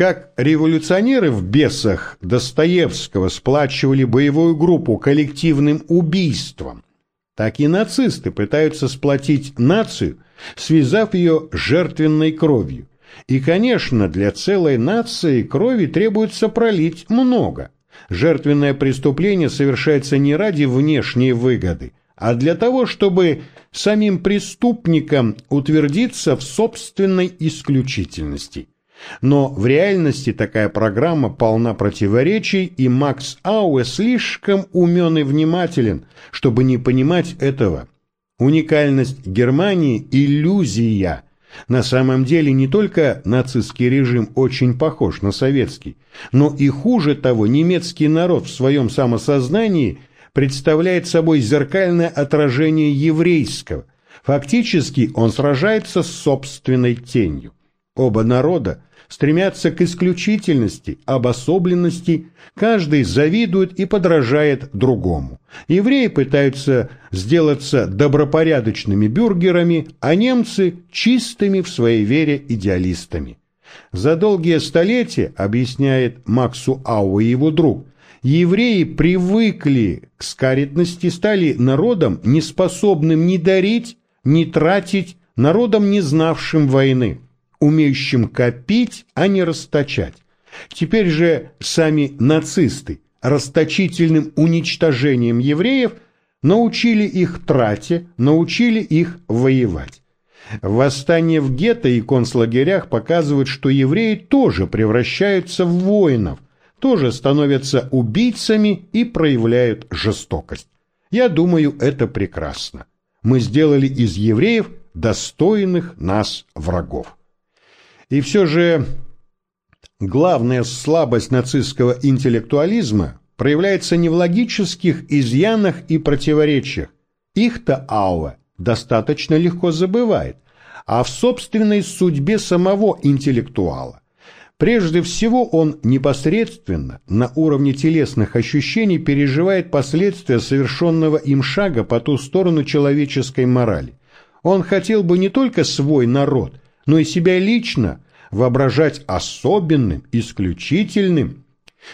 Как революционеры в «Бесах» Достоевского сплачивали боевую группу коллективным убийством, так и нацисты пытаются сплотить нацию, связав ее жертвенной кровью. И, конечно, для целой нации крови требуется пролить много. Жертвенное преступление совершается не ради внешней выгоды, а для того, чтобы самим преступникам утвердиться в собственной исключительности. Но в реальности такая программа полна противоречий, и Макс Ауэ слишком умен и внимателен, чтобы не понимать этого. Уникальность Германии – иллюзия. На самом деле не только нацистский режим очень похож на советский, но и хуже того, немецкий народ в своем самосознании представляет собой зеркальное отражение еврейского. Фактически он сражается с собственной тенью. Оба народа стремятся к исключительности, обособленности, каждый завидует и подражает другому. Евреи пытаются сделаться добропорядочными бюргерами, а немцы – чистыми в своей вере идеалистами. За долгие столетия, объясняет Максу Ау и его друг, евреи привыкли к скаридности, стали народом, неспособным ни дарить, ни тратить, народом, не знавшим войны умеющим копить, а не расточать. Теперь же сами нацисты расточительным уничтожением евреев научили их трате, научили их воевать. Восстание в гетто и концлагерях показывают, что евреи тоже превращаются в воинов, тоже становятся убийцами и проявляют жестокость. Я думаю, это прекрасно. Мы сделали из евреев достойных нас врагов. И все же главная слабость нацистского интеллектуализма проявляется не в логических изъянах и противоречиях. Их-то Ауэ достаточно легко забывает, а в собственной судьбе самого интеллектуала. Прежде всего он непосредственно на уровне телесных ощущений переживает последствия совершенного им шага по ту сторону человеческой морали. Он хотел бы не только свой народ – но и себя лично воображать особенным, исключительным.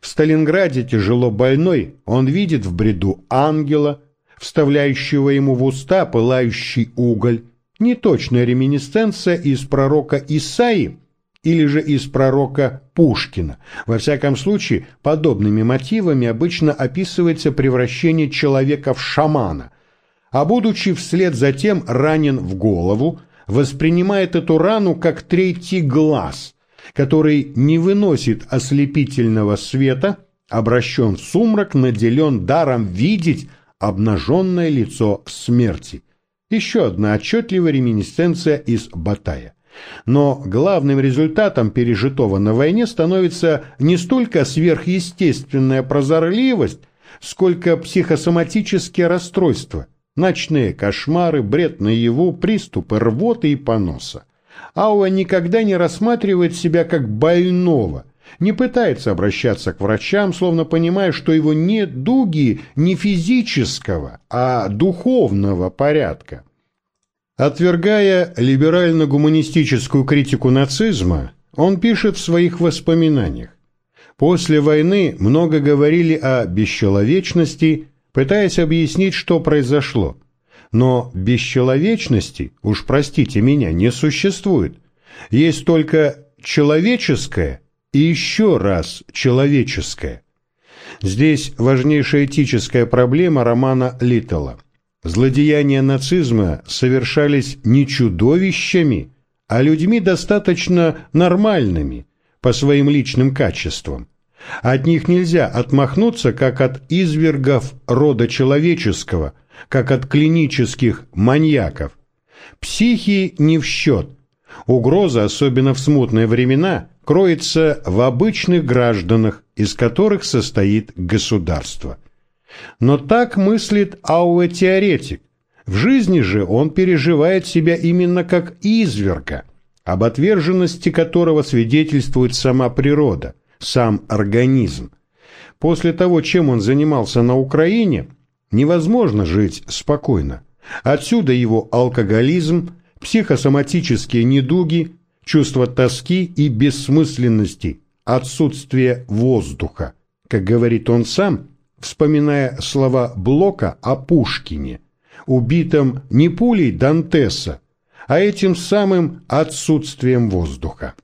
В Сталинграде тяжело больной, он видит в бреду ангела, вставляющего ему в уста пылающий уголь, неточная реминисценция из пророка Исаи или же из пророка Пушкина. Во всяком случае, подобными мотивами обычно описывается превращение человека в шамана, а будучи вслед за тем ранен в голову, воспринимает эту рану как третий глаз, который не выносит ослепительного света, обращен в сумрак, наделен даром видеть обнаженное лицо смерти. Еще одна отчетливая реминисценция из Батая. Но главным результатом пережитого на войне становится не столько сверхъестественная прозорливость, сколько психосоматические расстройства – Ночные кошмары, бред наяву, приступы рвоты и поноса. Ауа никогда не рассматривает себя как больного, не пытается обращаться к врачам, словно понимая, что его нет дуги не физического, а духовного порядка. Отвергая либерально-гуманистическую критику нацизма, он пишет в своих воспоминаниях. После войны много говорили о бесчеловечности пытаясь объяснить, что произошло. Но бесчеловечности, уж простите меня, не существует. Есть только человеческое и еще раз человеческое. Здесь важнейшая этическая проблема романа Литтла. Злодеяния нацизма совершались не чудовищами, а людьми достаточно нормальными по своим личным качествам. От них нельзя отмахнуться, как от извергов рода человеческого, как от клинических маньяков. Психи не в счет. Угроза, особенно в смутные времена, кроется в обычных гражданах, из которых состоит государство. Но так мыслит Ауэ-теоретик. В жизни же он переживает себя именно как изверга, об отверженности которого свидетельствует сама природа сам организм. После того, чем он занимался на Украине, невозможно жить спокойно. Отсюда его алкоголизм, психосоматические недуги, чувство тоски и бессмысленности, отсутствие воздуха, как говорит он сам, вспоминая слова Блока о Пушкине, убитом не пулей Дантеса, а этим самым отсутствием воздуха.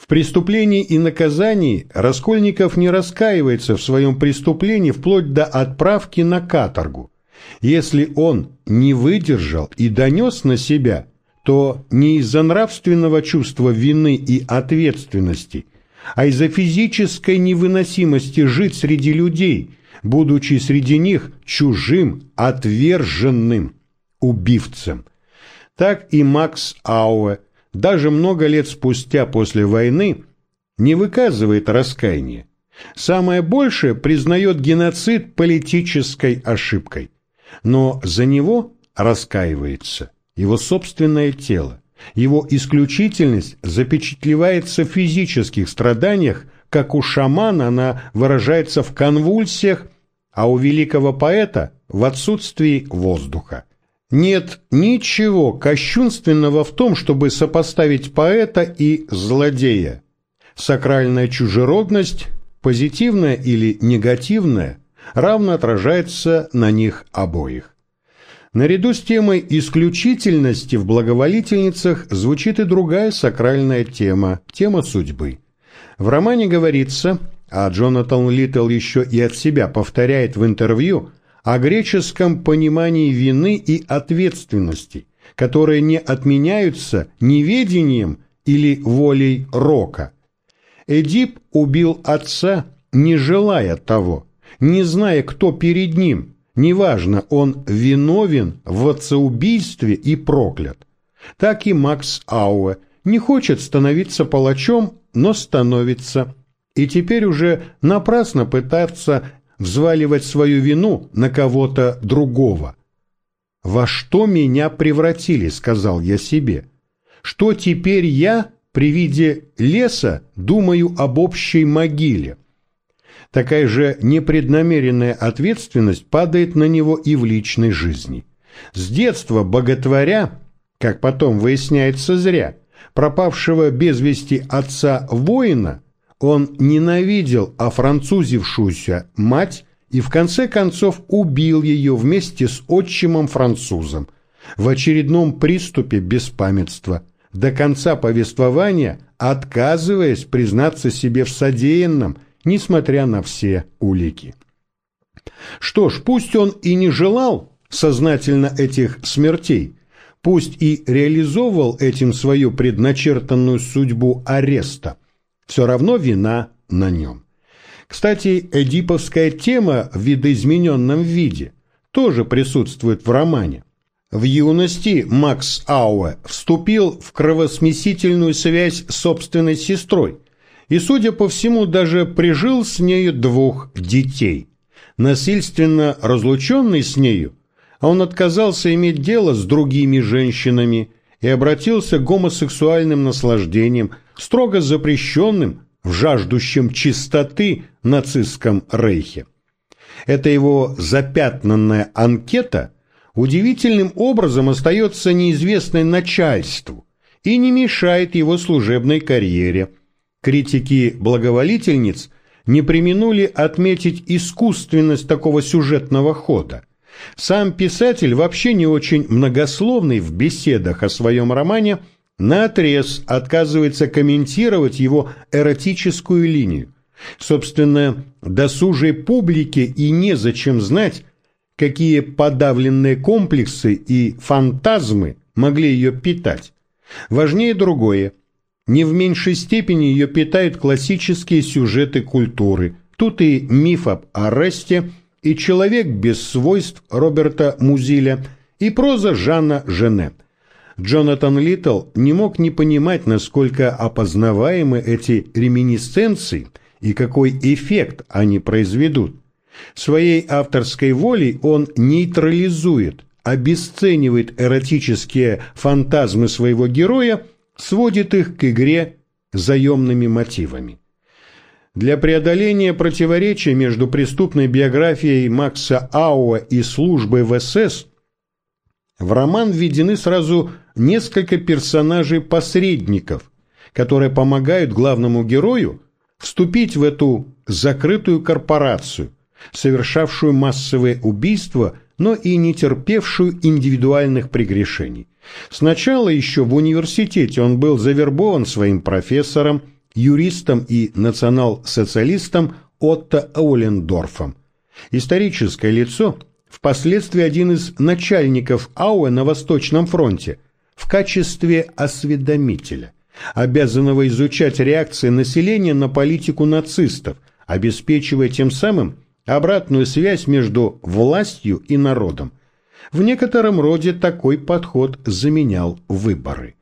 В преступлении и наказании Раскольников не раскаивается в своем преступлении вплоть до отправки на каторгу. Если он не выдержал и донес на себя, то не из-за нравственного чувства вины и ответственности, а из-за физической невыносимости жить среди людей, будучи среди них чужим, отверженным убивцем. Так и Макс Ауэ, даже много лет спустя после войны, не выказывает раскаяния. Самое большее признает геноцид политической ошибкой. Но за него раскаивается его собственное тело. Его исключительность запечатлевается в физических страданиях, как у шамана она выражается в конвульсиях, а у великого поэта в отсутствии воздуха. Нет ничего кощунственного в том, чтобы сопоставить поэта и злодея. Сакральная чужеродность, позитивная или негативная, равно отражается на них обоих. Наряду с темой исключительности в благоволительницах звучит и другая сакральная тема – тема судьбы. В романе говорится, а Джонатан Литтл еще и от себя повторяет в интервью, о греческом понимании вины и ответственности, которые не отменяются неведением или волей рока. Эдип убил отца, не желая того, не зная, кто перед ним – Неважно, он виновен в отцеубийстве и проклят. Так и Макс Ауэ не хочет становиться палачом, но становится. И теперь уже напрасно пытаться взваливать свою вину на кого-то другого. «Во что меня превратили?» — сказал я себе. «Что теперь я при виде леса думаю об общей могиле?» такая же непреднамеренная ответственность падает на него и в личной жизни. С детства боготворя, как потом выясняется зря, пропавшего без вести отца воина, он ненавидел офранцузившуюся мать и в конце концов убил ее вместе с отчимом французом в очередном приступе беспамятства, до конца повествования отказываясь признаться себе в содеянном – несмотря на все улики. Что ж, пусть он и не желал сознательно этих смертей, пусть и реализовывал этим свою предначертанную судьбу ареста, все равно вина на нем. Кстати, эдиповская тема в видоизмененном виде тоже присутствует в романе. В юности Макс Ауэ вступил в кровосмесительную связь с собственной сестрой – и, судя по всему, даже прижил с нею двух детей. Насильственно разлученный с нею, он отказался иметь дело с другими женщинами и обратился к гомосексуальным наслаждениям, строго запрещенным в жаждущем чистоты нацистском рейхе. Эта его запятнанная анкета удивительным образом остается неизвестной начальству и не мешает его служебной карьере – Критики благоволительниц не применули отметить искусственность такого сюжетного хода. Сам писатель, вообще не очень многословный в беседах о своем романе, наотрез отказывается комментировать его эротическую линию. Собственно, досужей публике и незачем знать, какие подавленные комплексы и фантазмы могли ее питать. Важнее другое – не в меньшей степени ее питают классические сюжеты культуры. Тут и миф об аресте, и человек без свойств Роберта Музиля, и проза Жанна Жене. Джонатан Литтл не мог не понимать, насколько опознаваемы эти реминисценции и какой эффект они произведут. Своей авторской волей он нейтрализует, обесценивает эротические фантазмы своего героя сводит их к игре заемными мотивами. Для преодоления противоречия между преступной биографией Макса Ауа и службой в СС в роман введены сразу несколько персонажей-посредников, которые помогают главному герою вступить в эту закрытую корпорацию, совершавшую массовые убийства, но и не терпевшую индивидуальных прегрешений. Сначала еще в университете он был завербован своим профессором, юристом и национал-социалистом Отто Аулендорфом. Историческое лицо, впоследствии один из начальников АУЭ на Восточном фронте, в качестве осведомителя, обязанного изучать реакции населения на политику нацистов, обеспечивая тем самым обратную связь между властью и народом. В некотором роде такой подход заменял выборы.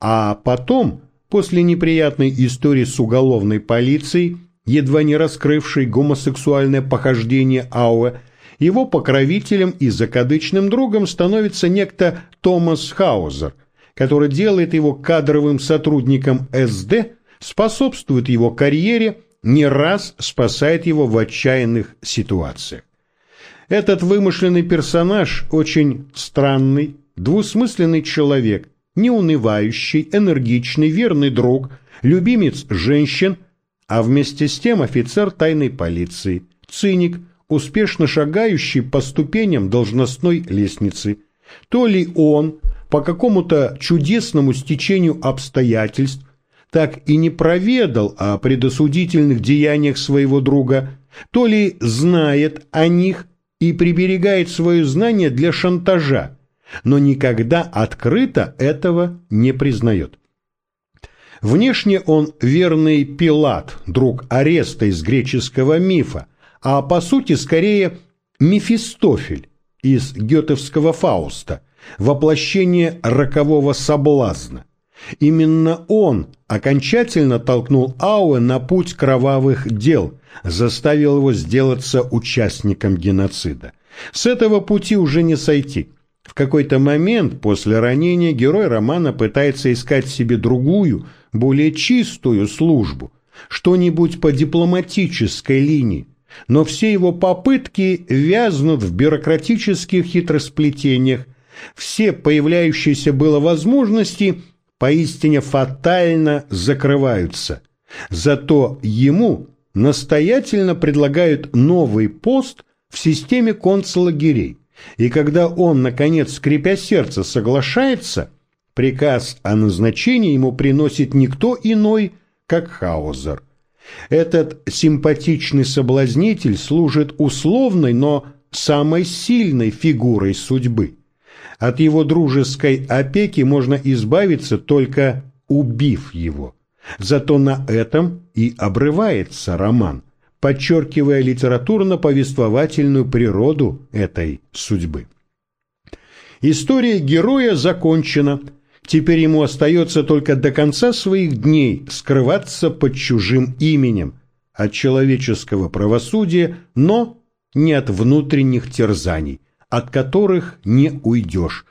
А потом, после неприятной истории с уголовной полицией, едва не раскрывшей гомосексуальное похождение Ауэ, его покровителем и закадычным другом становится некто Томас Хаузер, который делает его кадровым сотрудником СД, способствует его карьере, не раз спасает его в отчаянных ситуациях. Этот вымышленный персонаж очень странный, двусмысленный человек, неунывающий, энергичный, верный друг, любимец женщин, а вместе с тем офицер тайной полиции, циник, успешно шагающий по ступеням должностной лестницы. То ли он, по какому-то чудесному стечению обстоятельств, так и не проведал о предосудительных деяниях своего друга, то ли знает о них и приберегает свое знание для шантажа, но никогда открыто этого не признает. Внешне он верный Пилат, друг Ареста из греческого мифа, а по сути скорее Мефистофель из гетовского Фауста, воплощение рокового соблазна. Именно он окончательно толкнул Ауэ на путь кровавых дел, заставил его сделаться участником геноцида. С этого пути уже не сойти. В какой-то момент после ранения герой романа пытается искать себе другую, более чистую службу, что-нибудь по дипломатической линии, но все его попытки вязнут в бюрократических хитросплетениях, все появляющиеся было возможности поистине фатально закрываются. Зато ему настоятельно предлагают новый пост в системе концлагерей. И когда он, наконец, скрипя сердце, соглашается, приказ о назначении ему приносит никто иной, как Хаузер. Этот симпатичный соблазнитель служит условной, но самой сильной фигурой судьбы. От его дружеской опеки можно избавиться, только убив его. Зато на этом и обрывается роман, подчеркивая литературно-повествовательную природу этой судьбы. История героя закончена. Теперь ему остается только до конца своих дней скрываться под чужим именем, от человеческого правосудия, но не от внутренних терзаний, от которых не уйдешь.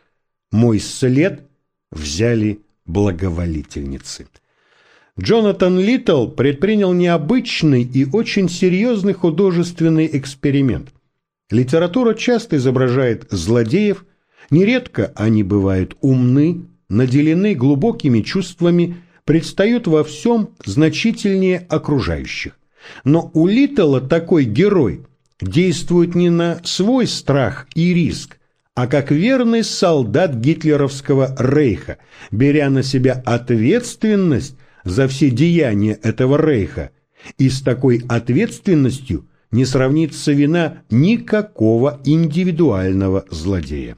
Мой след взяли благоволительницы. Джонатан Литтл предпринял необычный и очень серьезный художественный эксперимент. Литература часто изображает злодеев, нередко они бывают умны, наделены глубокими чувствами, предстают во всем значительнее окружающих. Но у Литтла такой герой действует не на свой страх и риск, а как верный солдат гитлеровского рейха, беря на себя ответственность за все деяния этого рейха, и с такой ответственностью не сравнится вина никакого индивидуального злодея.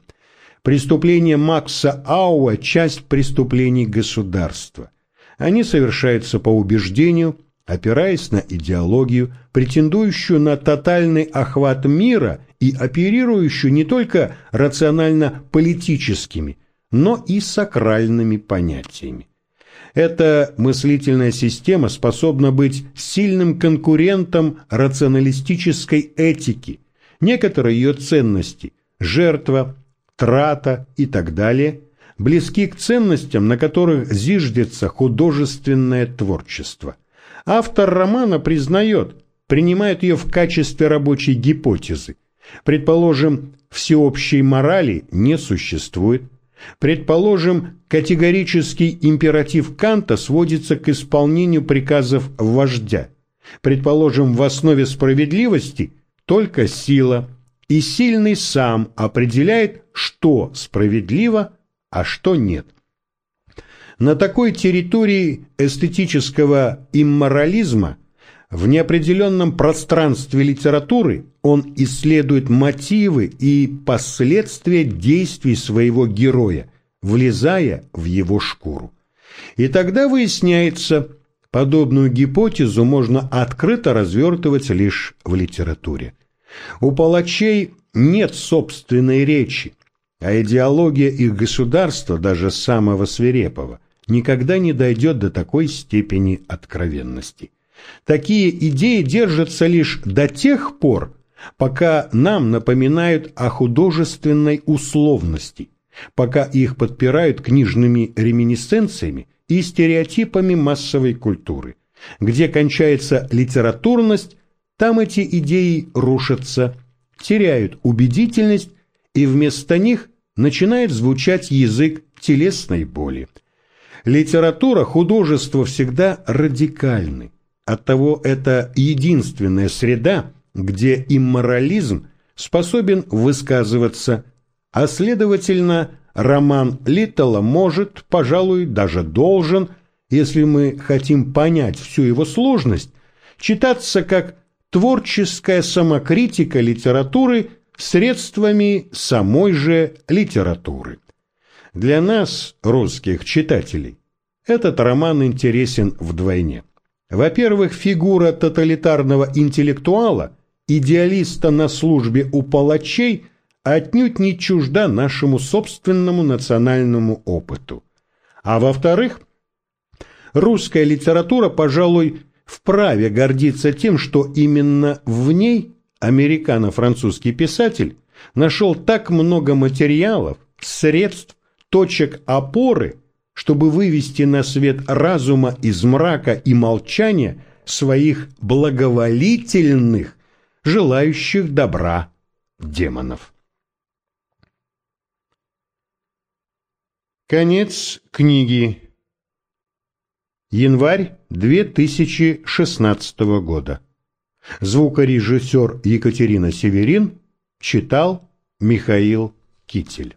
Преступление Макса Ауа – часть преступлений государства. Они совершаются по убеждению, опираясь на идеологию, претендующую на тотальный охват мира и оперирующую не только рационально-политическими, но и сакральными понятиями. Эта мыслительная система способна быть сильным конкурентом рационалистической этики. Некоторые ее ценности – жертва, трата и так далее – близки к ценностям, на которых зиждется художественное творчество. Автор романа признает, принимает ее в качестве рабочей гипотезы. Предположим, всеобщей морали не существует. Предположим, категорический императив Канта сводится к исполнению приказов вождя. Предположим, в основе справедливости только сила, и сильный сам определяет, что справедливо, а что нет. На такой территории эстетического имморализма в неопределенном пространстве литературы он исследует мотивы и последствия действий своего героя, влезая в его шкуру. И тогда выясняется, подобную гипотезу можно открыто развертывать лишь в литературе. У палачей нет собственной речи, а идеология их государства, даже самого свирепого, никогда не дойдет до такой степени откровенности. Такие идеи держатся лишь до тех пор, пока нам напоминают о художественной условности, пока их подпирают книжными реминисценциями и стереотипами массовой культуры. Где кончается литературность, там эти идеи рушатся, теряют убедительность, и вместо них начинает звучать язык телесной боли. Литература, художество всегда радикальны. Оттого это единственная среда, где имморализм способен высказываться, а следовательно, роман Литтла может, пожалуй, даже должен, если мы хотим понять всю его сложность, читаться как творческая самокритика литературы средствами самой же литературы. Для нас, русских читателей, этот роман интересен вдвойне. Во-первых, фигура тоталитарного интеллектуала, идеалиста на службе у палачей, отнюдь не чужда нашему собственному национальному опыту. А во-вторых, русская литература, пожалуй, вправе гордиться тем, что именно в ней американо-французский писатель нашел так много материалов, средств, точек опоры, чтобы вывести на свет разума из мрака и молчания своих благоволительных, желающих добра демонов. Конец книги. Январь 2016 года. Звукорежиссер Екатерина Северин читал Михаил Китель.